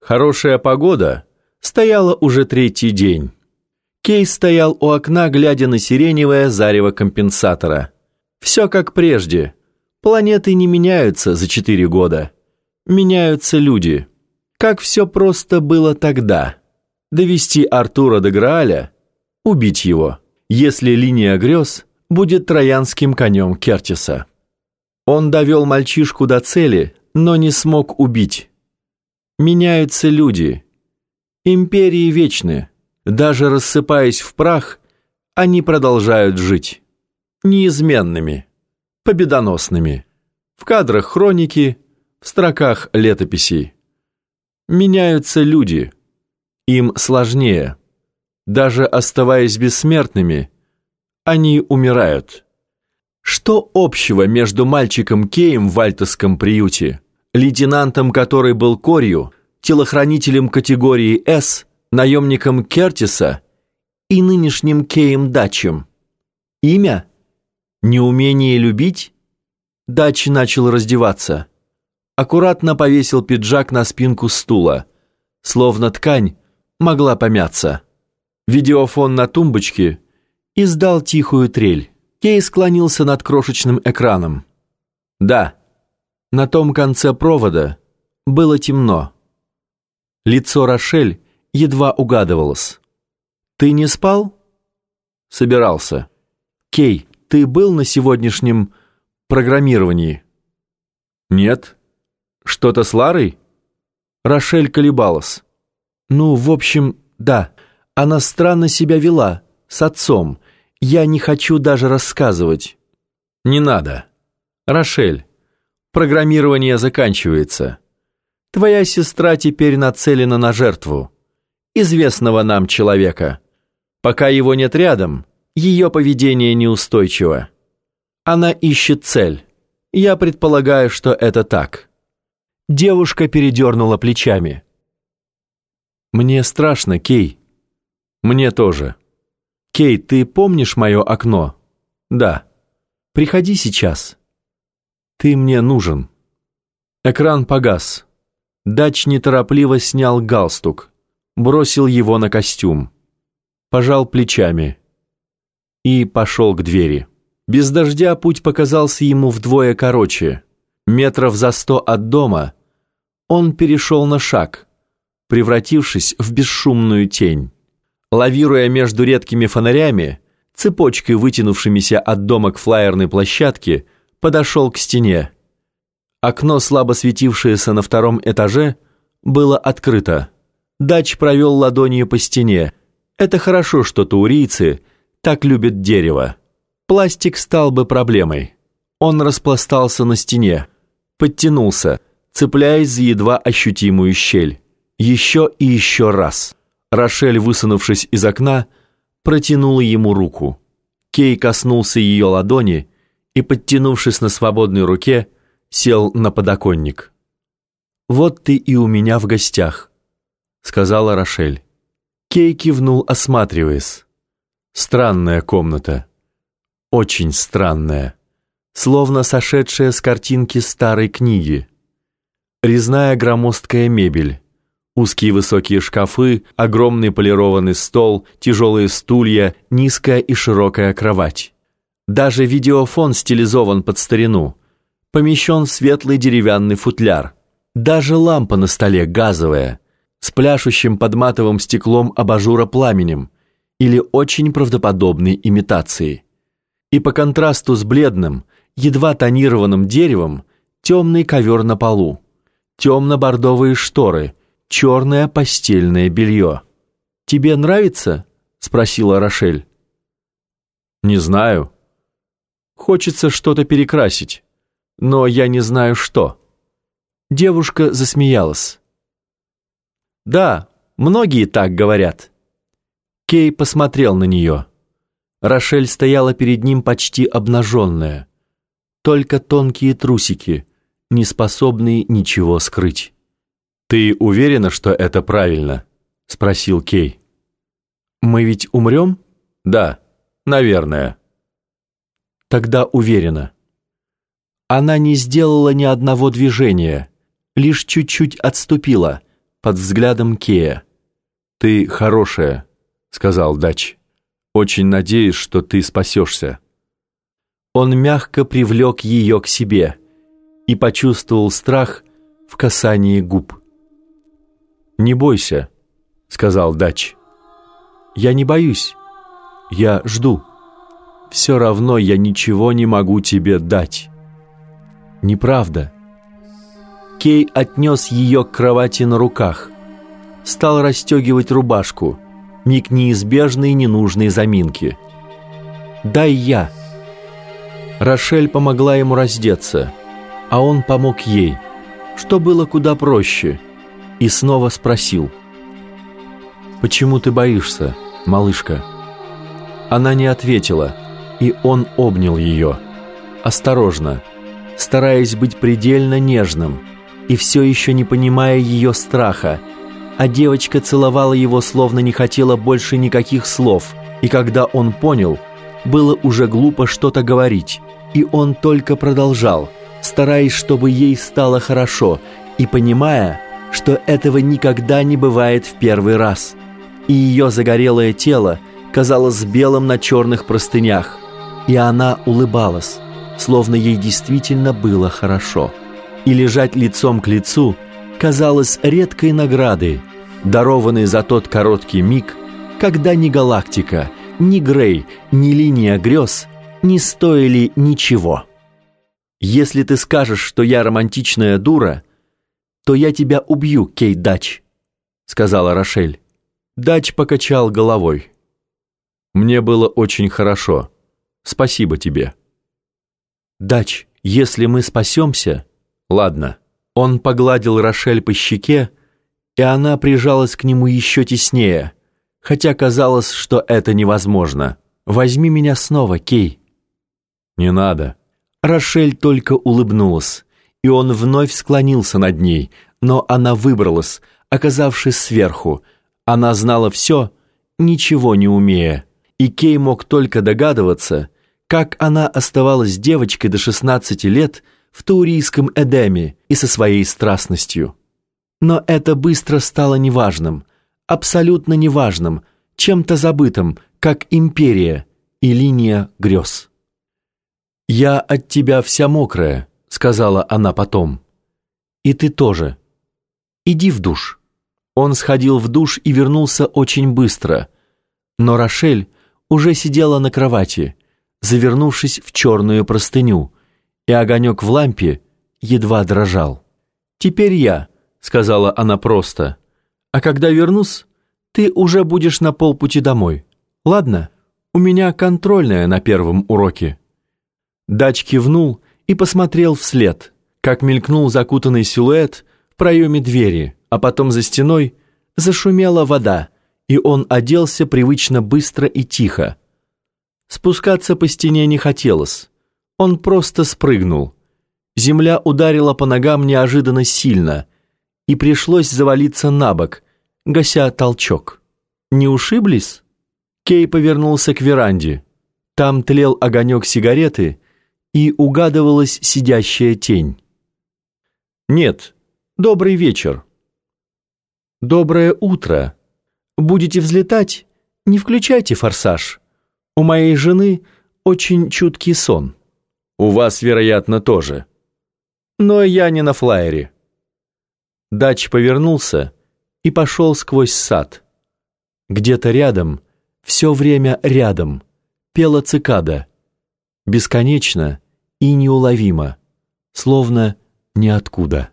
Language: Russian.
Хорошая погода стояла уже третий день. Кей стоял у окна, глядя на сиреневое зарево компенсатора. Все как прежде. Планеты не меняются за четыре года. Меняются люди. Как все просто было тогда. Довести Артура до Грааля, убить его, если линия грез будет троянским конем Кертиса. Он довел мальчишку до цели, но не смог убить. Меняются люди. Империи вечны. Даже рассыпаясь в прах, они продолжают жить. Неизменными, победоносными. В кадрах хроники, в строках летописей. Меняются люди. Им сложнее. Даже оставаясь бессмертными, они умирают. Что общего между мальчиком Кеем в Вальтовском приюте, лейтенантом, который был корью, телохранителем категории «С», наемником Кертиса и нынешним Кеем Дачем? Имя? Неумение любить? Дач начал раздеваться. Аккуратно повесил пиджак на спинку стула, словно ткань могла помяться. Видеофон на тумбочке издал тихую трель. Кей склонился над крошечным экраном. Да, на том конце провода было темно. Лицо Рошель едва угадывалось. «Ты не спал?» «Собирался». «Кей, ты был на сегодняшнем программировании?» «Нет. Что-то с Ларой?» Рошель колебалась. «Ну, в общем, да. Она странно себя вела, с отцом, я не хочу даже рассказывать. Не надо. Рошель, программирование заканчивается. Твоя сестра теперь нацелена на жертву. Известного нам человека. Пока его нет рядом, ее поведение неустойчиво. Она ищет цель. Я предполагаю, что это так. Девушка передернула плечами. Мне страшно, Кей. Мне тоже. «Кейт, ты помнишь мое окно?» «Да». «Приходи сейчас». «Ты мне нужен». Экран погас. Дач неторопливо снял галстук, бросил его на костюм, пожал плечами и пошел к двери. Без дождя путь показался ему вдвое короче. Метров за сто от дома он перешел на шаг, превратившись в бесшумную тень. Лавируя между редкими фонарями, цепочкой вытянувшимися от дома к флайерной площадке, подошел к стене. Окно, слабо светившееся на втором этаже, было открыто. Дач провел ладонью по стене. Это хорошо, что таурийцы так любят дерево. Пластик стал бы проблемой. Он распластался на стене, подтянулся, цепляясь за едва ощутимую щель. Еще и еще раз. Рошель, высунувшись из окна, протянула ему руку. Кей коснулся ее ладони и, подтянувшись на свободной руке, сел на подоконник. «Вот ты и у меня в гостях», — сказала Рошель. Кей кивнул, осматриваясь. Странная комната. Очень странная. Словно сошедшая с картинки старой книги. Резная громоздкая мебель. Узкие высокие шкафы, огромный полированный стол, тяжелые стулья, низкая и широкая кровать. Даже видеофон стилизован под старину. Помещен светлый деревянный футляр. Даже лампа на столе газовая, с пляшущим под матовым стеклом абажура пламенем или очень правдоподобной имитацией. И по контрасту с бледным, едва тонированным деревом, темный ковер на полу, темно-бордовые шторы – черное постельное белье. «Тебе нравится?» — спросила Рошель. «Не знаю. Хочется что-то перекрасить, но я не знаю что». Девушка засмеялась. «Да, многие так говорят». Кей посмотрел на нее. Рошель стояла перед ним почти обнаженная. Только тонкие трусики, не способные ничего скрыть. «Ты уверена, что это правильно?» — спросил Кей. «Мы ведь умрем?» «Да, наверное». «Тогда уверена». Она не сделала ни одного движения, лишь чуть-чуть отступила, под взглядом Кея. «Ты хорошая», — сказал Дач. «Очень надеюсь, что ты спасешься». Он мягко привлек ее к себе и почувствовал страх в касании губ. «Не бойся», — сказал Дач. «Я не боюсь. Я жду. Все равно я ничего не могу тебе дать». «Неправда». Кей отнес ее к кровати на руках. Стал расстегивать рубашку. Миг неизбежной ненужной заминки. «Дай я». Рошель помогла ему раздеться, а он помог ей, что было куда проще, и снова спросил. «Почему ты боишься, малышка?» Она не ответила, и он обнял ее. Осторожно, стараясь быть предельно нежным, и все еще не понимая ее страха, а девочка целовала его, словно не хотела больше никаких слов, и когда он понял, было уже глупо что-то говорить, и он только продолжал, стараясь, чтобы ей стало хорошо, и понимая, что этого никогда не бывает в первый раз. И ее загорелое тело казалось белым на черных простынях, и она улыбалась, словно ей действительно было хорошо. И лежать лицом к лицу казалось редкой наградой, дарованной за тот короткий миг, когда ни галактика, ни Грей, ни линия грез не стоили ничего. Если ты скажешь, что я романтичная дура, то я тебя убью, Кейт Дач, сказала Рошель. Дач покачал головой. Мне было очень хорошо. Спасибо тебе. Дач, если мы спасемся... Ладно. Он погладил Рошель по щеке, и она прижалась к нему еще теснее, хотя казалось, что это невозможно. Возьми меня снова, Кей. Не надо. Рошель только улыбнулась, и он вновь склонился над ней, но она выбралась, оказавшись сверху. Она знала все, ничего не умея, и Кей мог только догадываться, как она оставалась девочкой до 16 лет в таурийском Эдеме и со своей страстностью. Но это быстро стало неважным, абсолютно неважным, чем-то забытым, как империя и линия грез. «Я от тебя вся мокрая», — сказала она потом. «И ты тоже. Иди в душ». Он сходил в душ и вернулся очень быстро. Но Рошель уже сидела на кровати, завернувшись в черную простыню, и огонек в лампе едва дрожал. «Теперь я», — сказала она просто, — «а когда вернусь, ты уже будешь на полпути домой. Ладно? У меня контрольная на первом уроке». Дач кивнул и посмотрел вслед, как мелькнул закутанный силуэт в проеме двери, а потом за стеной зашумела вода, и он оделся привычно быстро и тихо. Спускаться по стене не хотелось. Он просто спрыгнул. Земля ударила по ногам неожиданно сильно, и пришлось завалиться на бок, гася толчок. «Не ушиблись?» Кей повернулся к веранде. Там тлел огонек сигареты, и угадывалась сидящая тень. «Нет, добрый вечер». «Доброе утро. Будете взлетать? Не включайте форсаж. У моей жены очень чуткий сон. У вас, вероятно, тоже. Но я не на флайере». Дач повернулся и пошел сквозь сад. Где-то рядом, все время рядом, пела цикада. Бесконечно и неуловимо, словно ниоткуда.